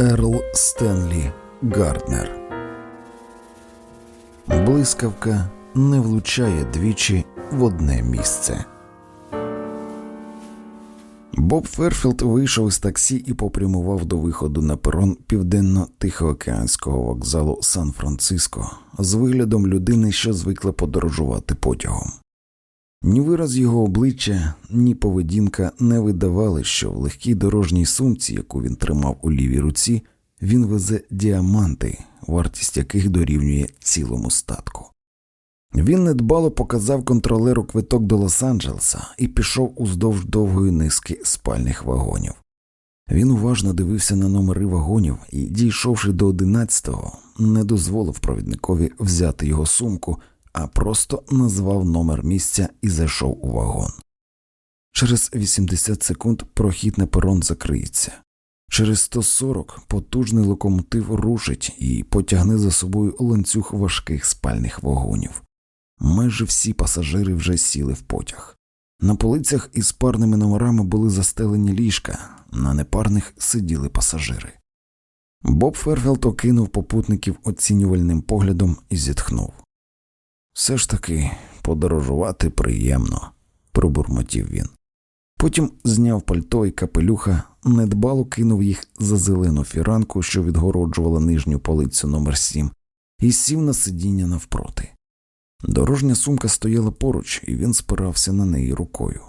Ерл Стенлі Гарднер. Блискавка не влучає двічі в одне місце. Боб Ферфілд вийшов із таксі і попрямував до виходу на перон південно-тихоокеанського вокзалу Сан-Франциско з виглядом людини, що звикла подорожувати потягом. Ні вираз його обличчя, ні поведінка не видавали, що в легкій дорожній сумці, яку він тримав у лівій руці, він везе діаманти, вартість яких дорівнює цілому статку. Він недбало показав контролеру квиток до Лос-Анджелеса і пішов уздовж довгої низки спальних вагонів. Він уважно дивився на номери вагонів і, дійшовши до одинадцятого, не дозволив провідникові взяти його сумку, а просто назвав номер місця і зайшов у вагон. Через 80 секунд прохід на перон закриється. Через 140 потужний локомотив рушить і потягне за собою ланцюг важких спальних вагонів. Майже всі пасажири вже сіли в потяг. На полицях із парними номерами були застелені ліжка, на непарних сиділи пасажири. Боб Ферфелд окинув попутників оцінювальним поглядом і зітхнув. Все ж таки подорожувати приємно, пробурмотів він. Потім зняв пальто і капелюха, недбало кинув їх за зелену фіранку, що відгороджувала нижню полицю номер 7 і сів на сидіння навпроти. Дорожня сумка стояла поруч, і він спирався на неї рукою.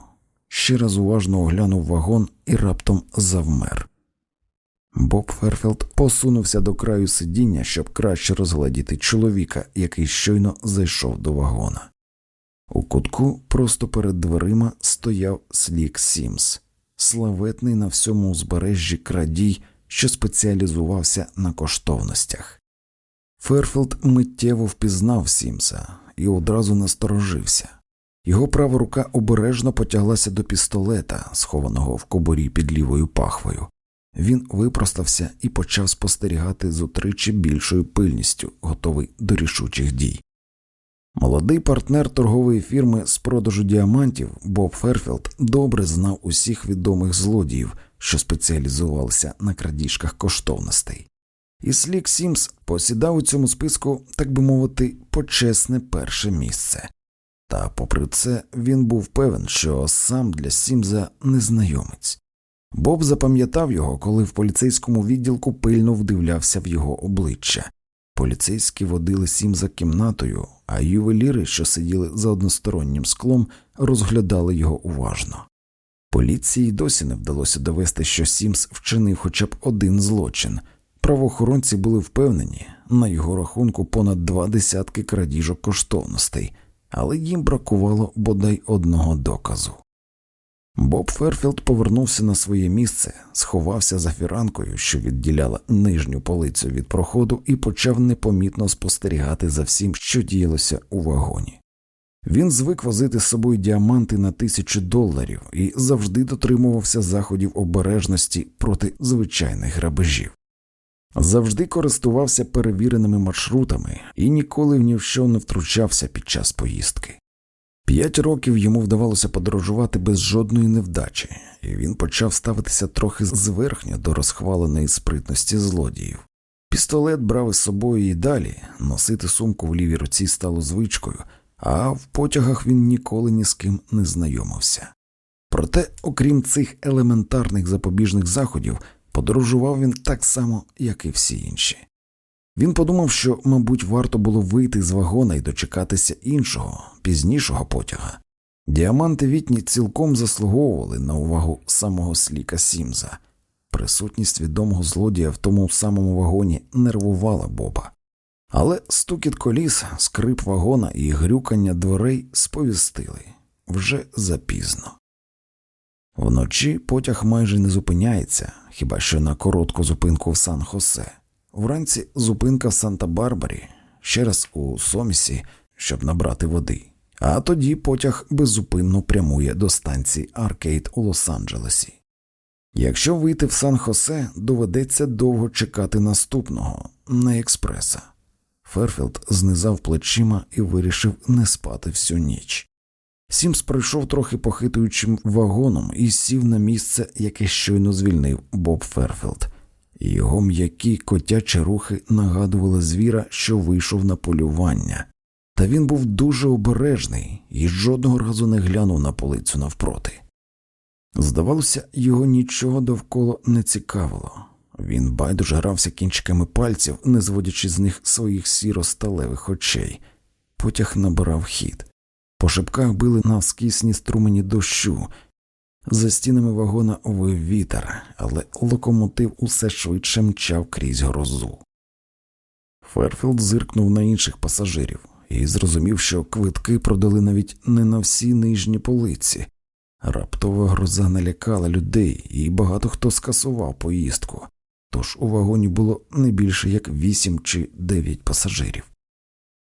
Ще раз уважно оглянув вагон і раптом завмер. Боб Ферфілд посунувся до краю сидіння, щоб краще розгледіти чоловіка, який щойно зайшов до вагона. У кутку просто перед дверима стояв Слік Сімс, славетний на всьому узбережжі крадій, що спеціалізувався на коштовностях. Ферфілд миттєво впізнав Сімса і одразу насторожився. Його права рука обережно потяглася до пістолета, схованого в кобурі під лівою пахвою. Він випростався і почав спостерігати з утричі більшою пильністю, готовий до рішучих дій. Молодий партнер торгової фірми з продажу діамантів Боб Ферфілд добре знав усіх відомих злодіїв, що спеціалізувалися на крадіжках коштовностей. І Слік Сімс посідав у цьому списку, так би мовити, почесне перше місце. Та, попри це, він був певен, що сам для Сімза незнайомець. Боб запам'ятав його, коли в поліцейському відділку пильно вдивлявся в його обличчя. Поліцейські водили Сімза кімнатою, а ювеліри, що сиділи за одностороннім склом, розглядали його уважно. Поліції досі не вдалося довести, що Сімс вчинив хоча б один злочин. Правоохоронці були впевнені, на його рахунку понад два десятки крадіжок коштовностей, але їм бракувало бодай одного доказу. Боб Ферфілд повернувся на своє місце, сховався за фіранкою, що відділяла нижню полицю від проходу, і почав непомітно спостерігати за всім, що діялося у вагоні. Він звик возити з собою діаманти на тисячу доларів і завжди дотримувався заходів обережності проти звичайних грабежів. Завжди користувався перевіреними маршрутами і ніколи ні в що не втручався під час поїздки. П'ять років йому вдавалося подорожувати без жодної невдачі, і він почав ставитися трохи зверхньо до розхваленої спритності злодіїв. Пістолет брав із собою і далі, носити сумку в лівій руці стало звичкою, а в потягах він ніколи ні з ким не знайомився. Проте, окрім цих елементарних запобіжних заходів, подорожував він так само, як і всі інші. Він подумав, що, мабуть, варто було вийти з вагона і дочекатися іншого, пізнішого потяга. Діаманти вітні цілком заслуговували на увагу самого сліка Сімза. Присутність відомого злодія в тому самому вагоні нервувала Боба. Але стукіт коліс, скрип вагона і грюкання дверей сповістили вже запізно. Вночі потяг майже не зупиняється, хіба що на коротку зупинку в Сан Хосе. Вранці зупинка в Санта-Барбарі, ще раз у Сомісі, щоб набрати води, а тоді потяг беззупинно прямує до станції Аркейд у Лос-Анджелесі. Якщо вийти в Сан Хосе, доведеться довго чекати наступного, не експреса. Ферфілд знизав плечима і вирішив не спати всю ніч. Сімс пройшов трохи похитуючим вагоном і сів на місце, яке щойно звільнив Боб Ферфілд. Його м'які котячі рухи нагадували звіра, що вийшов на полювання, та він був дуже обережний і жодного разу не глянув на полицю навпроти. Здавалося, його нічого довкола не цікавило. Він байдуже грався кінчиками пальців, не зводячи з них своїх сіро-сталевих очей. Потяг набирав хід. По шибках били навскісні струмені дощу. За стінами вагона вив вітер, але локомотив усе швидше мчав крізь грозу. Ферфілд зиркнув на інших пасажирів і зрозумів, що квитки продали навіть не на всі нижні полиці. Раптова гроза налякала людей, і багато хто скасував поїздку, тож у вагоні було не більше як вісім чи дев'ять пасажирів.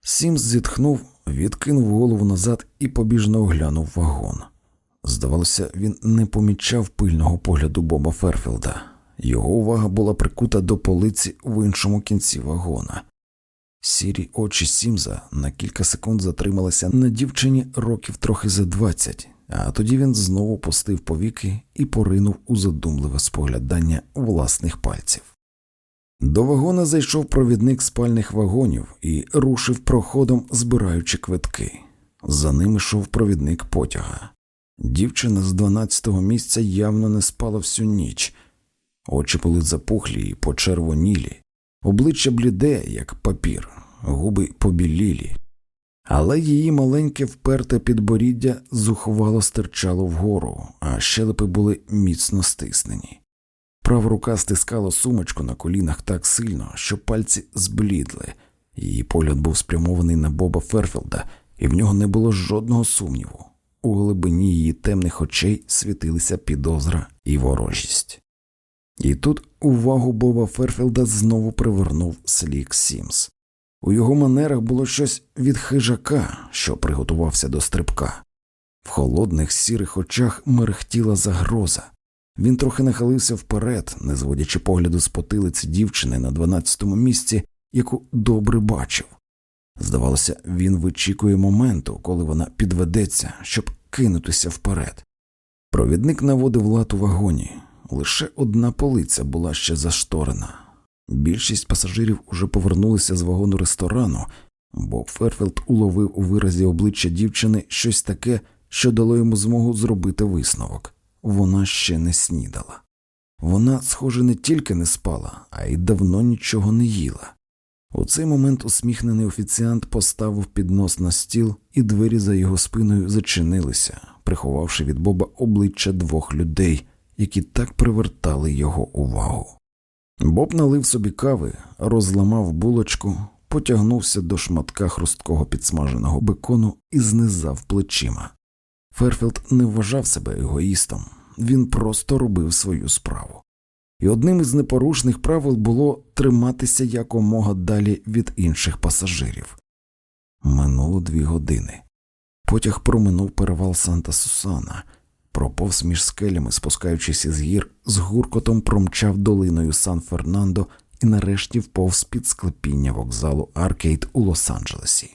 Сімс зітхнув, відкинув голову назад і побіжно оглянув вагон. Здавалося, він не помічав пильного погляду Боба Ферфілда. Його увага була прикута до полиці в іншому кінці вагона. Сірі очі Сімза на кілька секунд затрималися на дівчині років трохи за двадцять, а тоді він знову опустив повіки і поринув у задумливе споглядання власних пальців. До вагона зайшов провідник спальних вагонів і рушив проходом, збираючи квитки. За ним йшов провідник потяга. Дівчина з дванадцятого місця явно не спала всю ніч, очі були запухлі і почервонілі, обличчя бліде, як папір, губи побілілі, але її маленьке вперте підборіддя зухвало стирчало вгору, а щелепи були міцно стиснені. Права рука стискала сумочку на колінах так сильно, що пальці зблідли. Її погляд був спрямований на Боба Ферфілда, і в нього не було жодного сумніву. У глибині її темних очей світилися підозра і ворожість. І тут увагу Боба Ферфілда знову привернув Слік Сімс. У його манерах було щось від хижака, що приготувався до стрибка. В холодних сірих очах мерехтіла загроза. Він трохи нахилився вперед, не зводячи погляду з потилиці дівчини на дванадцятому місці, яку добре бачив. Здавалося, він вичікує моменту, коли вона підведеться, щоб кинутися вперед. Провідник наводив лад у вагоні, лише одна полиця була ще зашторена. Більшість пасажирів уже повернулися з вагона-ресторану, бо Ферфілд уловив у виразі обличчя дівчини щось таке, що дало йому змогу зробити висновок вона ще не снідала. Вона, схоже, не тільки не спала, а й давно нічого не їла. У цей момент усміхнений офіціант поставив піднос на стіл, і двері за його спиною зачинилися, приховавши від Боба обличчя двох людей, які так привертали його увагу. Боб налив собі кави, розламав булочку, потягнувся до шматка хрусткого підсмаженого бекону і знизав плечима. Ферфілд не вважав себе егоїстом, він просто робив свою справу. І одним із непорушних правил було триматися якомога далі від інших пасажирів. Минуло дві години. Потяг проминув перевал Санта Сусана, проповз між скелями, спускаючись із гір, з гуркотом промчав долиною Сан Фернандо і нарешті вповз під склепіння вокзалу Аркейд у Лос-Анджелесі.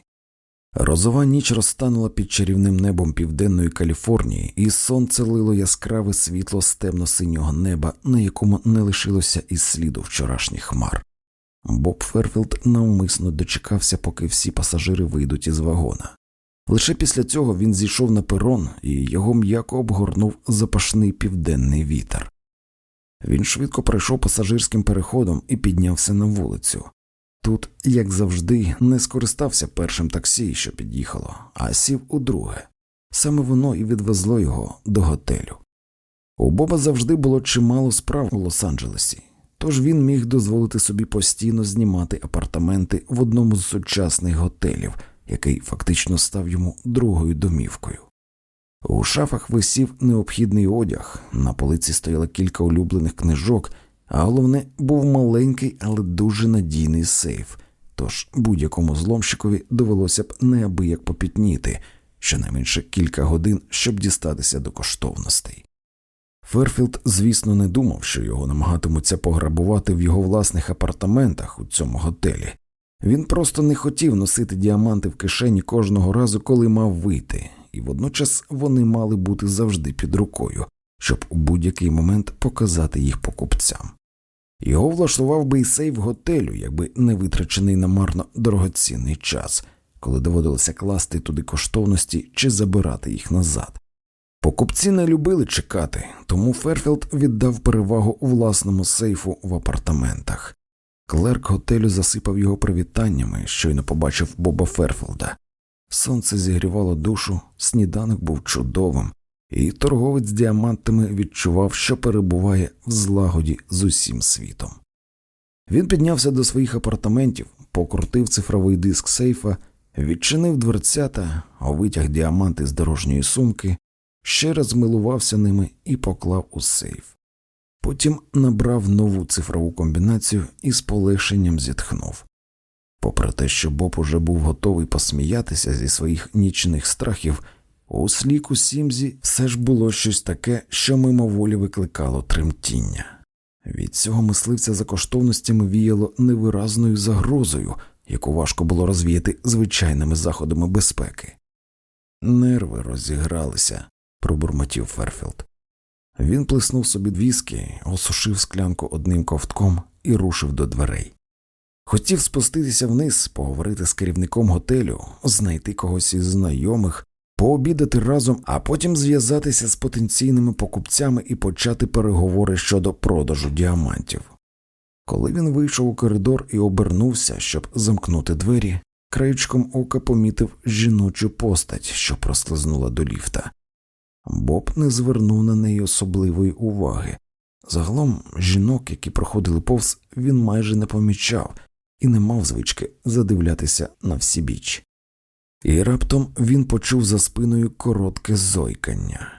Розова ніч розтанула під чарівним небом південної Каліфорнії, і сонце лило яскраве світло з темно-синього неба, на якому не лишилося і сліду вчорашніх хмар. Боб Ферфілд навмисно дочекався, поки всі пасажири вийдуть із вагона. Лише після цього він зійшов на перон і його м'яко обгорнув запашний південний вітер. Він швидко пройшов пасажирським переходом і піднявся на вулицю. Тут, як завжди, не скористався першим таксі, що під'їхало, а сів у друге. Саме воно і відвезло його до готелю. У Боба завжди було чимало справ у Лос-Анджелесі, тож він міг дозволити собі постійно знімати апартаменти в одному з сучасних готелів, який фактично став йому другою домівкою. У шафах висів необхідний одяг, на полиці стояло кілька улюблених книжок. А головне, був маленький, але дуже надійний сейф, тож будь-якому зломщикові довелося б неабияк попітніти, щонайменше кілька годин, щоб дістатися до коштовностей. Ферфілд, звісно, не думав, що його намагатимуться пограбувати в його власних апартаментах у цьому готелі. Він просто не хотів носити діаманти в кишені кожного разу, коли мав вийти, і водночас вони мали бути завжди під рукою, щоб у будь-який момент показати їх покупцям. Його влаштував би і сейф готелю, якби не витрачений намарно дорогоцінний час, коли доводилося класти туди коштовності чи забирати їх назад. Покупці не любили чекати, тому Ферфілд віддав перевагу власному сейфу в апартаментах. Клерк готелю засипав його привітаннями, щойно побачив Боба Ферфілда. Сонце зігрівало душу, сніданок був чудовим, і торговець діамантами відчував, що перебуває в злагоді з усім світом. Він піднявся до своїх апартаментів, покрутив цифровий диск сейфа, відчинив дверцята, витяг діаманти з дорожньої сумки, ще раз милувався ними і поклав у сейф. Потім набрав нову цифрову комбінацію і з полегшенням зітхнув. Попри те, що Боб уже був готовий посміятися зі своїх нічних страхів, у Сліку Сімзі все ж було щось таке, що мимоволі викликало тремтіння. Від цього мисливця за коштовностями віяло невиразною загрозою, яку важко було розвіяти звичайними заходами безпеки. Нерви розігралися, пробурмотів Ферфілд. Він плеснув собі віскі, осушив склянку одним ковтком і рушив до дверей. Хотів спуститися вниз, поговорити з керівником готелю, знайти когось із знайомих, пообідати разом, а потім зв'язатися з потенційними покупцями і почати переговори щодо продажу діамантів. Коли він вийшов у коридор і обернувся, щоб замкнути двері, краєчком ока помітив жіночу постать, що прослизнула до ліфта. Боб не звернув на неї особливої уваги. Загалом жінок, які проходили повз, він майже не помічав і не мав звички задивлятися на всі біч. І раптом він почув за спиною коротке зойкання,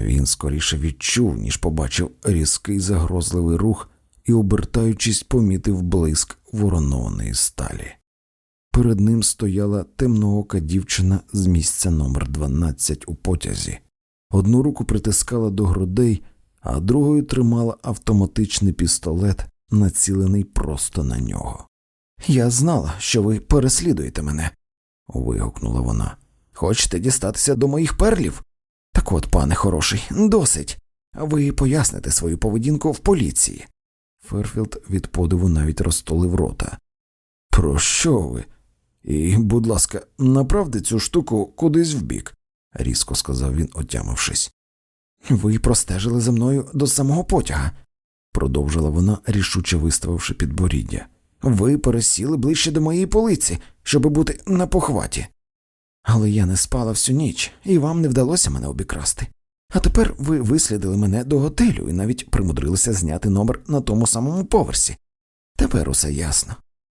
він скоріше відчув, ніж побачив різкий загрозливий рух і, обертаючись, помітив блиск воронованої сталі. Перед ним стояла темноока дівчина з місця номер 12 у потязі. Одну руку притискала до грудей, а другою тримала автоматичний пістолет, націлений просто на нього. Я знала, що ви переслідуєте мене, вигукнула вона. Хочете дістатися до моїх перлів? Так от, пане хороший, досить. Ви поясните свою поведінку в поліції. Ферфілд від подиву навіть розтулив рота. Про що ви? І, будь ласка, направте цю штуку кудись вбік, різко сказав він, отямившись. Ви простежили за мною до самого потяга, продовжила вона, рішуче виставивши підборіддя. Ви пересіли ближче до моєї полиці, щоб бути на похваті. Але я не спала всю ніч, і вам не вдалося мене обікрасти. А тепер ви вислідили мене до готелю і навіть примудрилися зняти номер на тому самому поверсі. Тепер усе ясно.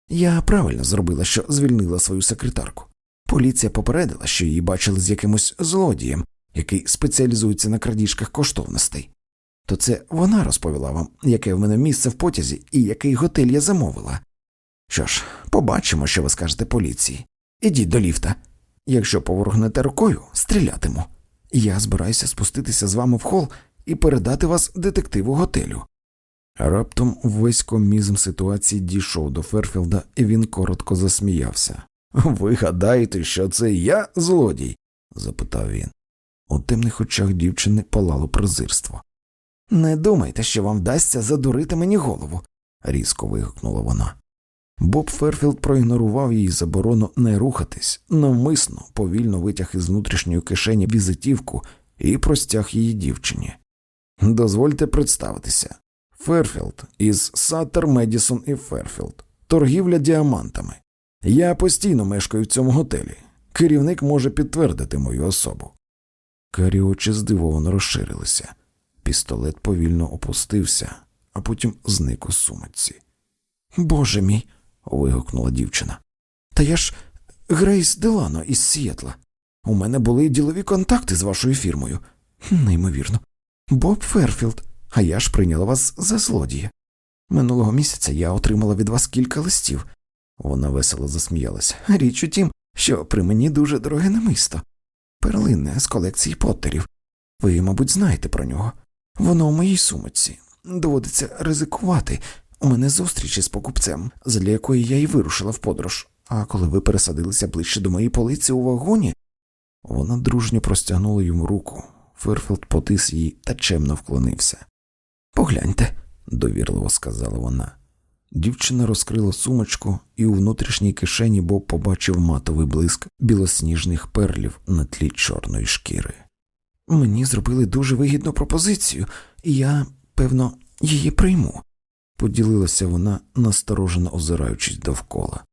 Я правильно зробила, що звільнила свою секретарку. Поліція попередила, що її бачили з якимось злодієм, який спеціалізується на крадіжках коштовностей. То це вона розповіла вам, яке в мене місце в потязі і який готель я замовила. Що ж, побачимо, що ви скажете поліції. Ідіть до ліфта. Якщо поворухнете рукою, стрілятиму. Я збираюся спуститися з вами в хол і передати вас детективу готелю. Раптом весь комізм ситуації дійшов до Ферфілда, і він коротко засміявся. Ви гадаєте, що це я злодій? запитав він. У темних очах дівчини палало презирство. Не думайте, що вам вдасться задурити мені голову, різко вигукнула вона. Боб Ферфілд проігнорував її заборону не рухатись, навмисно повільно витяг із внутрішньої кишені візитівку і простяг її дівчині. Дозвольте представитися. Ферфілд із Саттер, Медісон і Ферфілд, торгівля діамантами. Я постійно мешкаю в цьому готелі. Керівник може підтвердити мою особу. Карі очі здивовано розширилися. Пістолет повільно опустився, а потім зник у сумочці. Боже мій. Вигукнула дівчина. Та я ж Грейс Делано із Сієтла. У мене були ділові контакти з вашою фірмою. Неймовірно. Боб Ферфілд, а я ж прийняла вас за злодія. Минулого місяця я отримала від вас кілька листів. Вона весело засміялася. Річ у тім, що при мені дуже дороге намисто. Перлинне з колекції Поттерів. Ви, мабуть, знаєте про нього. Воно у моїй сумочці. Доводиться ризикувати. У мене зустріч із покупцем, задля якої я й вирушила в подорож. А коли ви пересадилися ближче до моєї полиці у вагоні, вона дружньо простягнула йому руку. Ферфілд потис її та чемно вклонився. Погляньте, довірливо сказала вона. Дівчина розкрила сумочку, і у внутрішній кишені Боб побачив матовий блиск білосніжних перлів на тлі чорної шкіри. Мені зробили дуже вигідну пропозицію, і я, певно, її прийму, поділилася вона, насторожено озираючись довкола.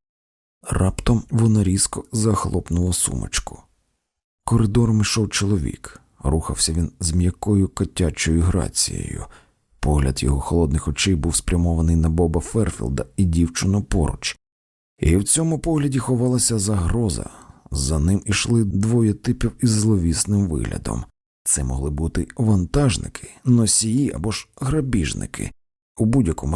Раптом вона різко захлопнула сумочку. Коридором йшов чоловік. Рухався він з м'якою котячою грацією. Погляд його холодних очей був спрямований на Боба Ферфілда і дівчину поруч. І в цьому погляді ховалася загроза. За ним ішли двоє типів із зловісним виглядом. Це могли бути вантажники, носії або ж грабіжники. У будь-якому